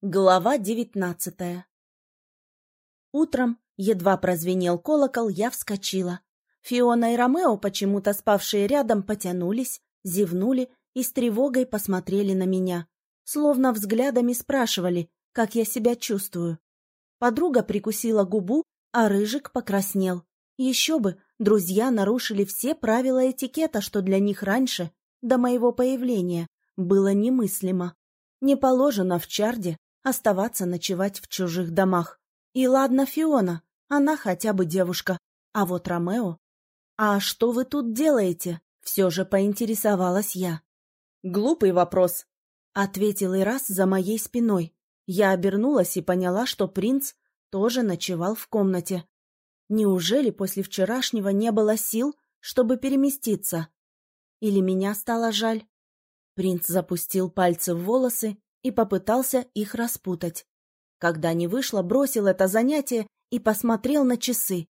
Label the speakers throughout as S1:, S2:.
S1: Глава девятнадцатая Утром, едва прозвенел колокол, я вскочила. Фиона и Ромео, почему-то спавшие рядом, потянулись, зевнули и с тревогой посмотрели на меня, словно взглядами спрашивали, как я себя чувствую. Подруга прикусила губу, а Рыжик покраснел. Еще бы, друзья нарушили все правила этикета, что для них раньше, до моего появления, было немыслимо. Не положено в чарде оставаться ночевать в чужих домах. И ладно Фиона, она хотя бы девушка. А вот Ромео... «А что вы тут делаете?» — все же поинтересовалась я.
S2: «Глупый вопрос», —
S1: ответил Ирас за моей спиной. Я обернулась и поняла, что принц тоже ночевал в комнате. Неужели после вчерашнего не было сил, чтобы переместиться? Или меня стало жаль? Принц запустил пальцы в волосы и попытался их распутать. Когда не вышло, бросил это занятие и посмотрел на часы.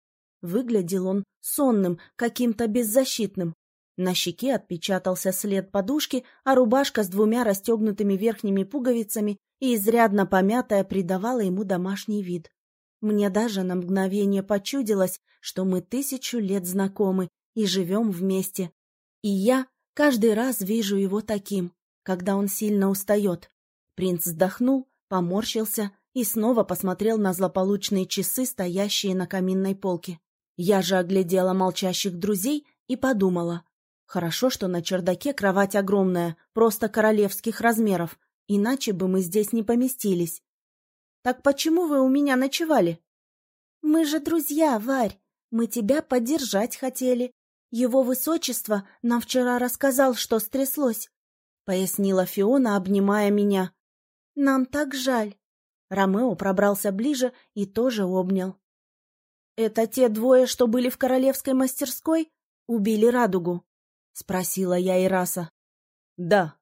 S1: Выглядел он сонным, каким-то беззащитным. На щеке отпечатался след подушки, а рубашка с двумя расстегнутыми верхними пуговицами и изрядно помятая придавала ему домашний вид. Мне даже на мгновение почудилось, что мы тысячу лет знакомы и живем вместе. И я каждый раз вижу его таким, когда он сильно устает. Принц вздохнул, поморщился и снова посмотрел на злополучные часы, стоящие на каминной полке. Я же оглядела молчащих друзей и подумала. Хорошо, что на чердаке кровать огромная, просто королевских размеров, иначе бы мы здесь не поместились. «Так почему вы у меня ночевали?» «Мы же друзья, Варь, мы тебя поддержать хотели. Его высочество нам вчера рассказал, что стряслось», — пояснила Фиона, обнимая меня. «Нам так жаль». Ромео пробрался ближе и тоже обнял. «Это те двое, что были в королевской мастерской? Убили радугу?» — спросила я Ираса.
S2: «Да.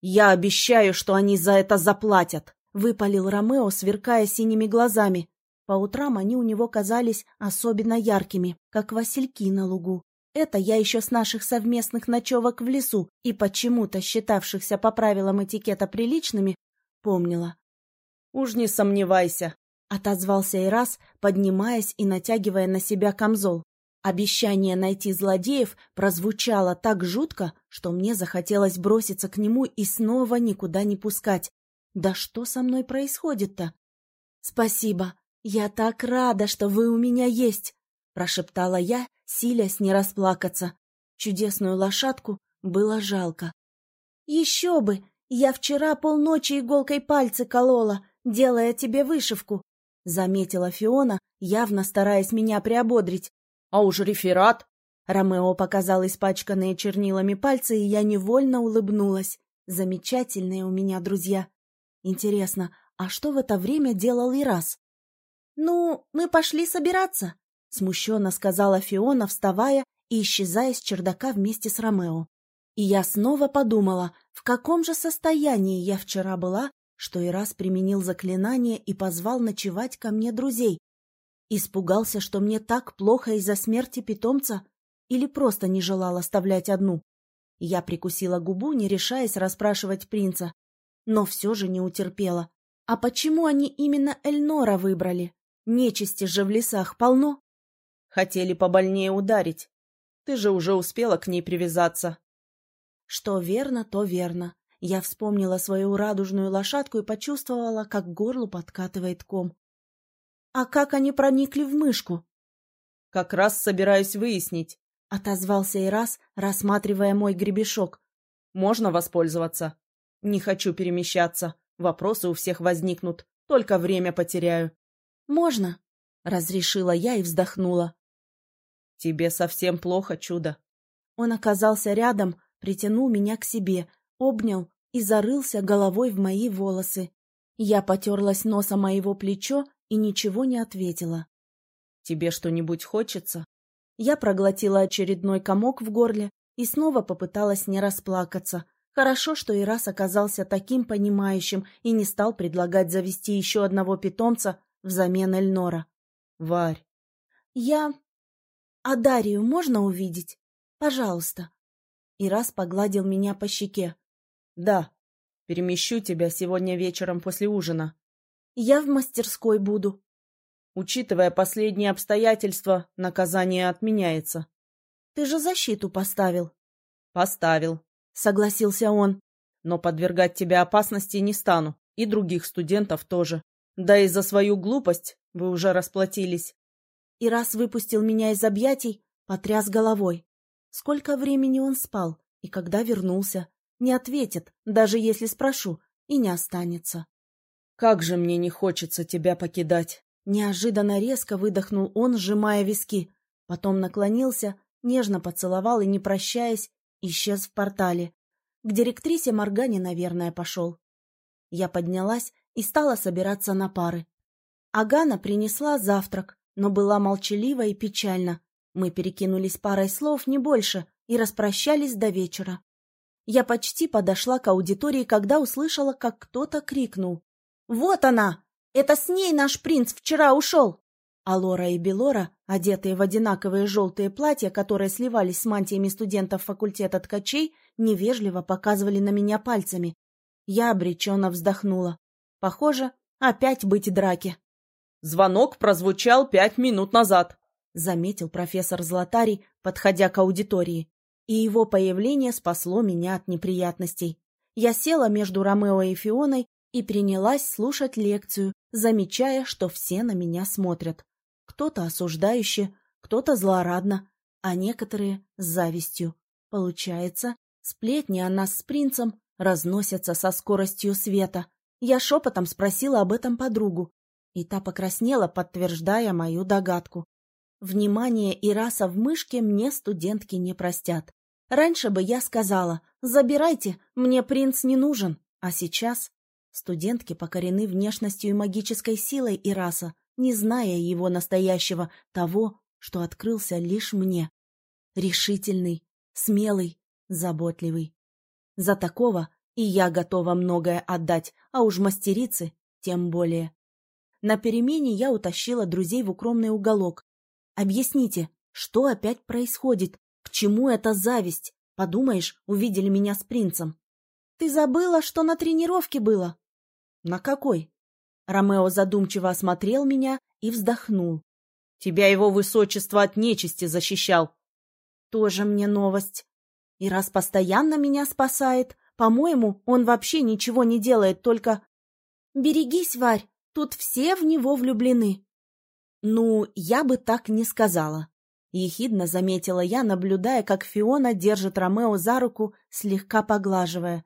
S2: Я обещаю, что они за это заплатят», —
S1: выпалил Ромео, сверкая синими глазами. По утрам они у него казались особенно яркими, как васильки на лугу. Это я еще с наших совместных ночевок в лесу и почему-то считавшихся по правилам этикета приличными помнила.
S2: «Уж не сомневайся», —
S1: отозвался Ирас, поднимаясь и натягивая на себя камзол. Обещание найти злодеев прозвучало так жутко, что мне захотелось броситься к нему и снова никуда не пускать. Да что со мной происходит-то? Спасибо. Я так рада, что вы у меня есть, прошептала я, силясь не расплакаться. Чудесную лошадку было жалко. Еще бы, «Я вчера полночи иголкой пальцы колола, делая тебе вышивку», — заметила Фиона, явно стараясь меня приободрить.
S2: «А уж реферат!»
S1: Ромео показал испачканные чернилами пальцы, и я невольно улыбнулась. Замечательные у меня друзья. Интересно, а что в это время делал Ирас? «Ну, мы пошли собираться», — смущенно сказала Фиона, вставая и исчезая с чердака вместе с Ромео. И я снова подумала, в каком же состоянии я вчера была, что и раз применил заклинание и позвал ночевать ко мне друзей. Испугался, что мне так плохо из-за смерти питомца или просто не желал оставлять одну. Я прикусила губу, не решаясь расспрашивать принца, но все же не утерпела. А почему они именно Эльнора выбрали? Нечисти же в лесах полно.
S2: Хотели побольнее ударить. Ты же уже успела к ней привязаться.
S1: Что верно, то верно. Я вспомнила свою радужную лошадку и почувствовала, как горло подкатывает ком. «А как они проникли в мышку?»
S2: «Как раз собираюсь выяснить», —
S1: отозвался Ирас, рассматривая мой гребешок.
S2: «Можно воспользоваться?» «Не хочу перемещаться. Вопросы у всех возникнут. Только время потеряю».
S1: «Можно», — разрешила я и вздохнула.
S2: «Тебе совсем плохо, чудо».
S1: Он оказался рядом, притянул меня к себе, обнял и зарылся головой в мои волосы. Я потерлась носом моего плечо и ничего не ответила.
S2: «Тебе что-нибудь хочется?»
S1: Я проглотила очередной комок в горле и снова попыталась не расплакаться. Хорошо, что Ирас оказался таким понимающим и не стал предлагать завести еще одного питомца взамен Эльнора.
S2: «Варь!»
S1: «Я... А Дарью можно увидеть? Пожалуйста!» И раз погладил меня по щеке.
S2: «Да». Перемещу тебя сегодня вечером после ужина.
S1: Я в мастерской буду.
S2: Учитывая последние обстоятельства, наказание отменяется.
S1: Ты же защиту поставил.
S2: Поставил,
S1: согласился он.
S2: Но подвергать тебя опасности не стану, и других студентов тоже. Да и за свою глупость вы уже расплатились.
S1: И раз выпустил меня из объятий, потряс головой. Сколько времени он спал и когда вернулся? Не ответит, даже если спрошу, и не останется.
S2: Как же мне не хочется тебя покидать.
S1: Неожиданно резко выдохнул он, сжимая виски. Потом наклонился, нежно поцеловал и, не прощаясь, исчез в портале. К директрисе Моргане, наверное, пошел. Я поднялась и стала собираться на пары. Агана принесла завтрак, но была молчалива и печальна. Мы перекинулись парой слов, не больше, и распрощались до вечера. Я почти подошла к аудитории, когда услышала, как кто-то крикнул. «Вот она! Это с ней наш принц вчера ушел!» А Лора и Белора, одетые в одинаковые желтые платья, которые сливались с мантиями студентов факультета ткачей, невежливо показывали на меня пальцами. Я обреченно вздохнула. Похоже, опять быть драки.
S2: «Звонок прозвучал пять минут назад», —
S1: заметил профессор Златарий, подходя к аудитории. И его появление спасло меня от неприятностей. Я села между Ромео и Фионой и принялась слушать лекцию, замечая, что все на меня смотрят. Кто-то осуждающе, кто-то злорадно, а некоторые с завистью. Получается, сплетни о нас с принцем разносятся со скоростью света. Я шепотом спросила об этом подругу, и та покраснела, подтверждая мою догадку. Внимание и раса в мышке мне студентки не простят. Раньше бы я сказала «Забирайте, мне принц не нужен», а сейчас студентки покорены внешностью и магической силой и раса, не зная его настоящего, того, что открылся лишь мне. Решительный, смелый, заботливый. За такого и я готова многое отдать, а уж мастерицы тем более. На перемене я утащила друзей в укромный уголок. «Объясните, что опять происходит? К чему эта зависть? Подумаешь, увидели меня с принцем». «Ты забыла, что на тренировке было?» «На какой?» Ромео задумчиво осмотрел меня и вздохнул.
S2: «Тебя его высочество от нечисти защищал».
S1: «Тоже мне новость. И раз постоянно меня спасает, по-моему, он вообще ничего не делает, только... Берегись, Варь, тут все в него влюблены. Ну, я бы так не сказала. Ехидно заметила я, наблюдая, как Фиона держит Ромео за руку, слегка поглаживая.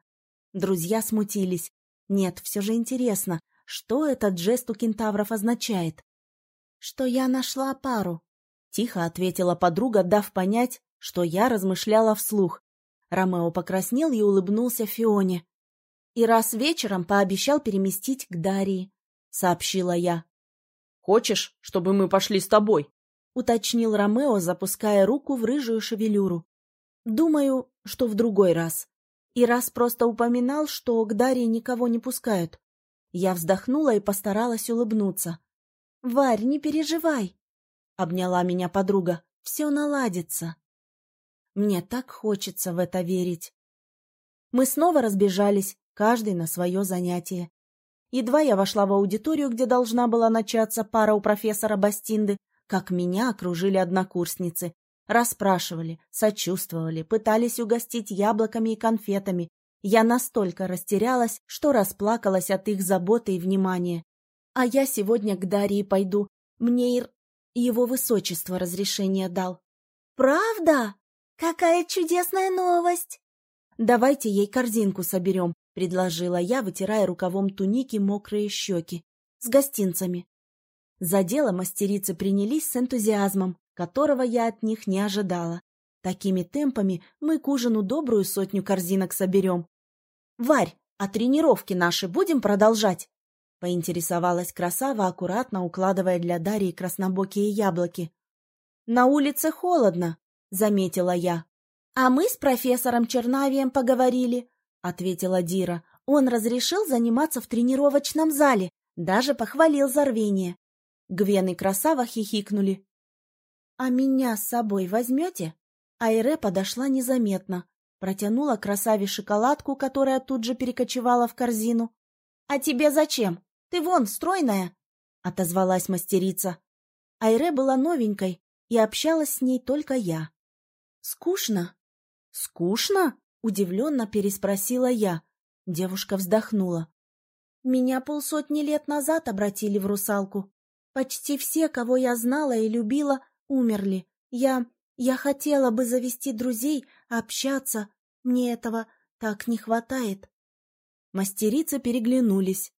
S1: Друзья смутились. Нет, все же интересно, что этот жест у кентавров означает? Что я нашла пару. Тихо ответила подруга, дав понять, что я размышляла вслух, Ромео покраснел и улыбнулся Фионе. «И раз вечером пообещал переместить к Дарии», — сообщила я.
S2: «Хочешь, чтобы мы пошли с тобой?»
S1: — уточнил Ромео, запуская руку в рыжую шевелюру. «Думаю, что в другой раз. И раз просто упоминал, что к Дарии никого не пускают». Я вздохнула и постаралась улыбнуться. «Варь, не переживай!» — обняла меня подруга. «Все наладится». Мне так хочется в это верить. Мы снова разбежались, каждый на свое занятие. Едва я вошла в аудиторию, где должна была начаться пара у профессора Бастинды, как меня окружили однокурсницы. Расспрашивали, сочувствовали, пытались угостить яблоками и конфетами. Я настолько растерялась, что расплакалась от их заботы и внимания. А я сегодня к Дарье пойду. Мне Ир... его высочество разрешение дал. «Правда?» «Какая чудесная новость!» «Давайте ей корзинку соберем», — предложила я, вытирая рукавом туники мокрые щеки. «С гостинцами». За дело мастерицы принялись с энтузиазмом, которого я от них не ожидала. Такими темпами мы к ужину добрую сотню корзинок соберем. «Варь, а тренировки наши будем продолжать?» — поинтересовалась красава, аккуратно укладывая для Дарьи краснобокие яблоки. «На улице холодно», — заметила я. «А мы с профессором Чернавием поговорили», — ответила Дира. «Он разрешил заниматься в тренировочном зале, даже похвалил за рвение». Гвен и Красава хихикнули. «А меня с собой возьмете?» Айре подошла незаметно. Протянула красаве шоколадку, которая тут же перекочевала в корзину. «А тебе зачем? Ты вон, стройная!» — отозвалась мастерица. Айре была новенькой, и общалась с ней только я. «Скучно?» «Скучно?» — удивленно переспросила я. Девушка вздохнула. «Меня полсотни лет назад обратили в русалку. Почти все, кого я знала и любила, умерли. Я... я хотела бы завести друзей, общаться. Мне этого так не хватает». Мастерицы переглянулись.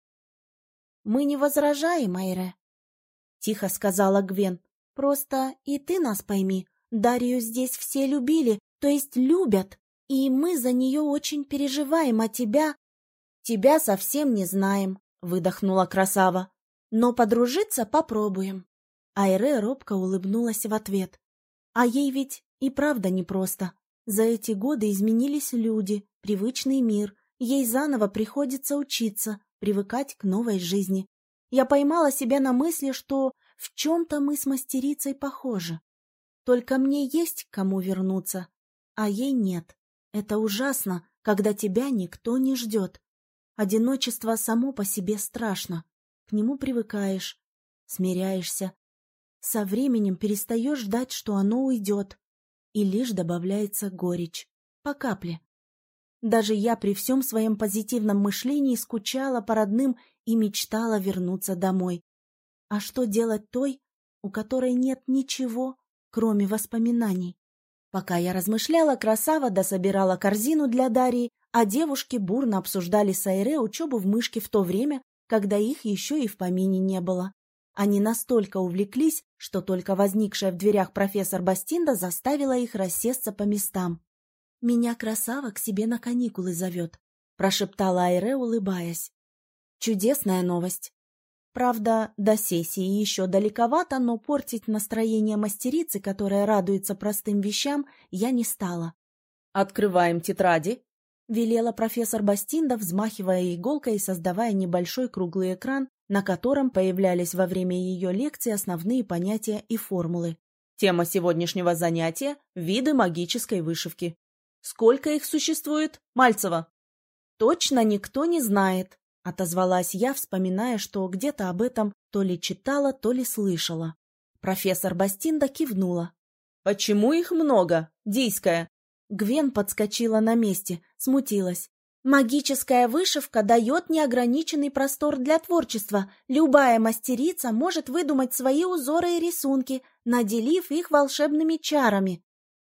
S1: «Мы не возражаем, Айре», — тихо сказала Гвен. «Просто и ты нас пойми. Дарью здесь все любили, то есть любят, и мы за нее очень переживаем, а тебя...» «Тебя совсем не знаем», — выдохнула красава. «Но подружиться попробуем». Айре робко улыбнулась в ответ. «А ей ведь и правда непросто. За эти годы изменились люди, привычный мир. Ей заново приходится учиться, привыкать к новой жизни. Я поймала себя на мысли, что в чем-то мы с мастерицей похожи. Только мне есть к кому вернуться, а ей нет. Это ужасно, когда тебя никто не ждет. Одиночество само по себе страшно. К нему привыкаешь, смиряешься. Со временем перестаешь ждать, что оно уйдет. И лишь добавляется горечь. По капле. Даже я при всем своем позитивном мышлении скучала по родным и мечтала вернуться домой. А что делать той, у которой нет ничего, кроме воспоминаний? Пока я размышляла, красава дособирала корзину для Дарьи, а девушки бурно обсуждали с Айре учебу в мышке в то время, когда их еще и в помине не было. Они настолько увлеклись, что только возникшая в дверях профессор Бастинда заставила их рассесться по местам. «Меня красава к себе на каникулы зовет», — прошептала Айре, улыбаясь. «Чудесная новость. Правда, до сессии еще далековато, но портить настроение мастерицы, которая радуется простым вещам, я не стала.
S2: «Открываем тетради», —
S1: велела профессор Бастинда, взмахивая иголкой и создавая небольшой круглый экран, на котором появлялись во время ее лекции основные понятия и формулы.
S2: Тема сегодняшнего занятия – виды магической вышивки. Сколько их существует, Мальцева?
S1: Точно никто не знает, отозвалась я, вспоминая, что где-то об этом то ли читала, то ли слышала. Профессор Бастинда кивнула.
S2: Почему их много, Дейская?
S1: Гвен подскочила на месте, смутилась. Магическая вышивка дает неограниченный простор для творчества. Любая мастерица может выдумать свои узоры и рисунки, наделив их волшебными чарами.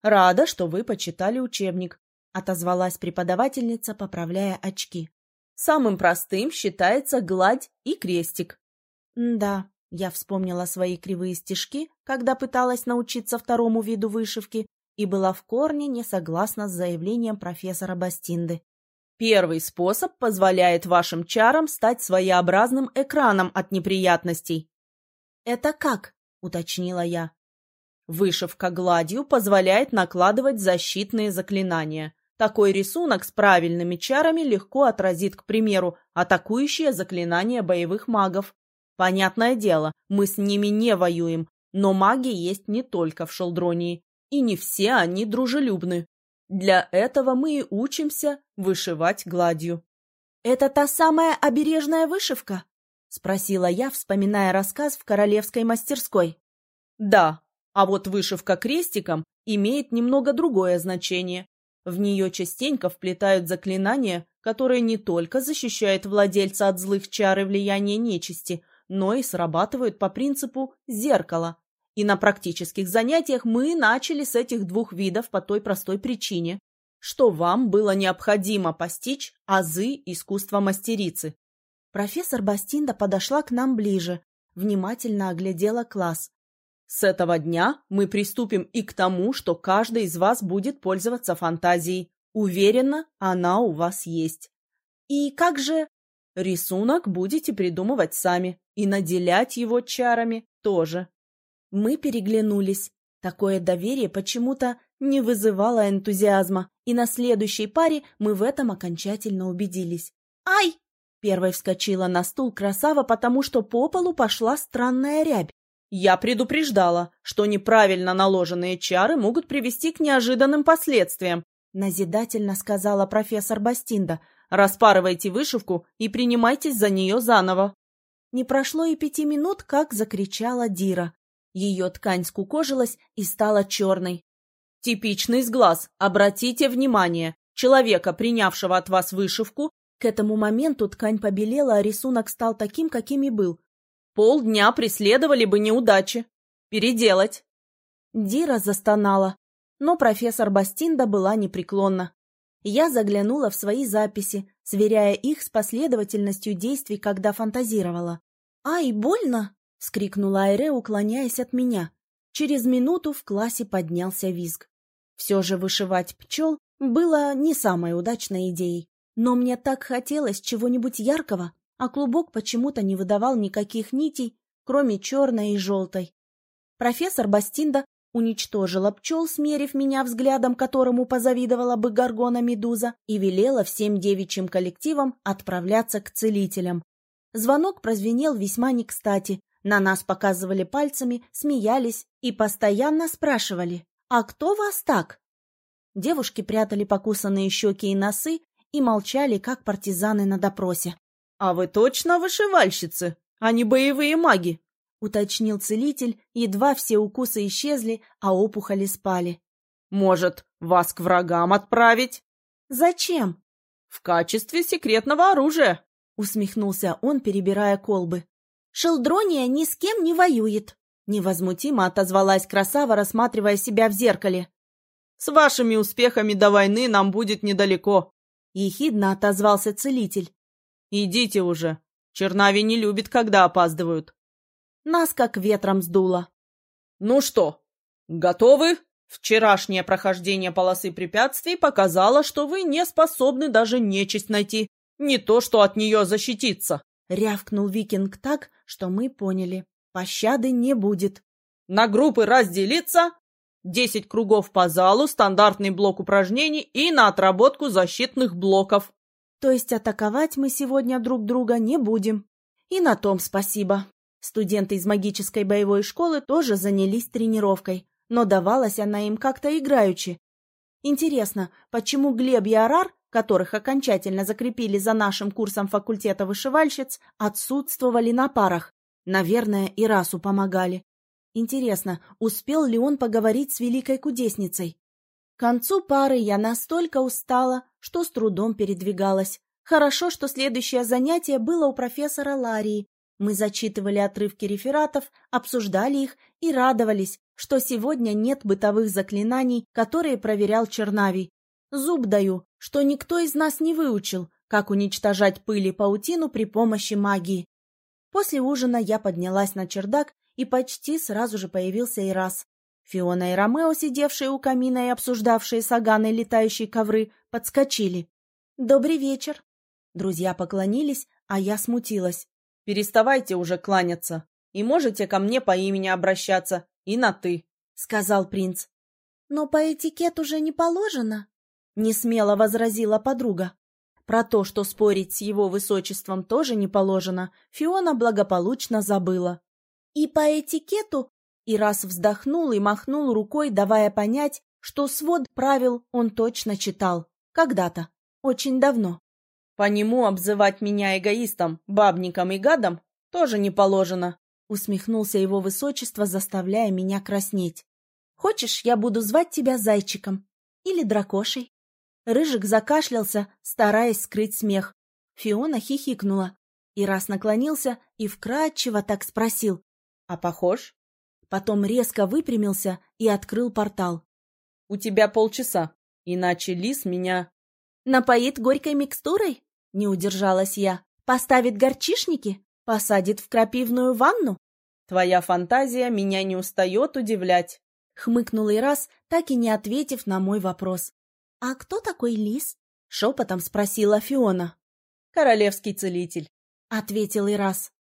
S2: «Рада, что вы почитали учебник», — отозвалась преподавательница, поправляя очки. «Самым простым считается гладь и крестик».
S1: «Да», — я вспомнила свои кривые стежки, когда пыталась научиться второму виду вышивки, и была в корне не согласна с заявлением профессора Бастинды.
S2: Первый способ позволяет вашим чарам стать своеобразным экраном от неприятностей.
S1: «Это как?» — уточнила я.
S2: Вышивка гладью позволяет накладывать защитные заклинания. Такой рисунок с правильными чарами легко отразит, к примеру, атакующие заклинания боевых магов. Понятное дело, мы с ними не воюем, но маги есть не только в Шелдронии, и не все они дружелюбны. Для этого мы и учимся вышивать гладью.
S1: «Это та самая обережная вышивка?» — спросила я, вспоминая рассказ в королевской мастерской.
S2: «Да, а вот вышивка крестиком имеет немного другое значение. В нее частенько вплетают заклинания, которые не только защищают владельца от злых чар и влияния нечисти, но и срабатывают по принципу зеркала. И на практических занятиях мы начали с этих двух видов по той простой причине, что вам было необходимо постичь азы искусства мастерицы.
S1: Профессор Бастинда подошла к нам ближе, внимательно оглядела класс,
S2: с этого дня мы приступим и к тому, что каждый из вас будет пользоваться фантазией. Уверена, она у вас есть. И как же... Рисунок будете придумывать сами, и наделять его чарами тоже.
S1: Мы переглянулись. Такое доверие почему-то не вызывало энтузиазма, и на следующей паре мы в этом окончательно убедились. «Ай!» Первой вскочила на стул красава, потому что по полу пошла странная рябь.
S2: Я предупреждала, что неправильно наложенные чары могут привести к неожиданным последствиям.
S1: назидательно сказала профессор Бастинда.
S2: «Распарывайте вышивку и принимайтесь за нее заново».
S1: Не прошло и пяти минут, как закричала Дира. Ее ткань скукожилась и стала черной.
S2: «Типичный сглаз. Обратите внимание. Человека, принявшего от вас вышивку,
S1: к этому моменту ткань побелела, а рисунок стал таким, каким и был.
S2: Полдня преследовали бы неудачи. Переделать.
S1: Дира застонала, но профессор Бастинда была непреклонна. Я заглянула в свои записи, сверяя их с последовательностью действий, когда фантазировала. «Ай, больно!» — скрикнула Айре, уклоняясь от меня. Через минуту в классе поднялся визг. Все же вышивать пчел было не самой удачной идеей. Но мне так хотелось чего-нибудь яркого, а клубок почему-то не выдавал никаких нитей, кроме черной и желтой. Профессор Бастинда уничтожила пчел, смерив меня взглядом, которому позавидовала бы Гаргона Медуза, и велела всем девичьим коллективам отправляться к целителям. Звонок прозвенел весьма не кстати. На нас показывали пальцами, смеялись и постоянно спрашивали «А кто вас так?» Девушки прятали покусанные щеки и носы и молчали, как партизаны на допросе.
S2: — А вы точно вышивальщицы, а не боевые маги?
S1: — уточнил целитель, едва все укусы исчезли, а опухоли спали.
S2: — Может, вас к врагам отправить?
S1: — Зачем?
S2: — В качестве секретного оружия, —
S1: усмехнулся он, перебирая колбы. — Шелдрония ни с кем не воюет, — невозмутимо отозвалась красава, рассматривая себя в зеркале.
S2: — С вашими успехами до войны нам будет недалеко, —
S1: ехидно отозвался целитель.
S2: «Идите уже. Чернави не любит, когда опаздывают».
S1: Нас как ветром сдуло.
S2: «Ну что, готовы?» Вчерашнее прохождение полосы препятствий показало, что вы не способны даже нечисть найти, не то что от нее защититься.
S1: Рявкнул викинг так, что мы поняли. Пощады не будет.
S2: На группы разделиться, десять кругов по залу, стандартный блок упражнений и на отработку защитных блоков.
S1: То есть атаковать мы сегодня друг друга не будем. И на том спасибо. Студенты из магической боевой школы тоже занялись тренировкой, но давалась она им как-то играючи. Интересно, почему Глеб и Арар, которых окончательно закрепили за нашим курсом факультета вышивальщиц, отсутствовали на парах? Наверное, и расу помогали. Интересно, успел ли он поговорить с великой кудесницей? К концу пары я настолько устала, что с трудом передвигалась. Хорошо, что следующее занятие было у профессора Ларии. Мы зачитывали отрывки рефератов, обсуждали их и радовались, что сегодня нет бытовых заклинаний, которые проверял Чернавий. Зуб даю, что никто из нас не выучил, как уничтожать пыль и паутину при помощи магии. После ужина я поднялась на чердак, и почти сразу же появился Ирас. Фиона и Ромео, сидевшие у камина и обсуждавшие саганы летающие ковры, подскочили. «Добрый вечер!» Друзья поклонились, а я смутилась.
S2: «Переставайте уже кланяться, и можете ко мне по имени обращаться, и на «ты», — сказал принц.
S1: «Но по этикету уже не положено», — несмело возразила подруга. Про то, что спорить с его высочеством тоже не положено, Фиона благополучно забыла. «И по этикету и раз вздохнул и махнул рукой, давая понять, что свод правил он точно читал. Когда-то. Очень давно.
S2: По нему обзывать меня эгоистом, бабником и гадом тоже не положено.
S1: Усмехнулся его высочество, заставляя меня краснеть. Хочешь, я буду звать тебя зайчиком? Или дракошей? Рыжик закашлялся, стараясь скрыть смех. Фиона хихикнула. И раз наклонился и вкрадчиво так спросил. А похож? Потом резко выпрямился и открыл портал.
S2: — У тебя полчаса, иначе лис меня...
S1: — Напоит горькой микстурой? — не удержалась я. — Поставит горчишники? Посадит в крапивную ванну?
S2: — Твоя фантазия меня не устает удивлять.
S1: — хмыкнул Ирас, так и не ответив на мой вопрос. — А кто такой лис? — шепотом спросила Фиона.
S2: — Королевский целитель, —
S1: ответил Ирас.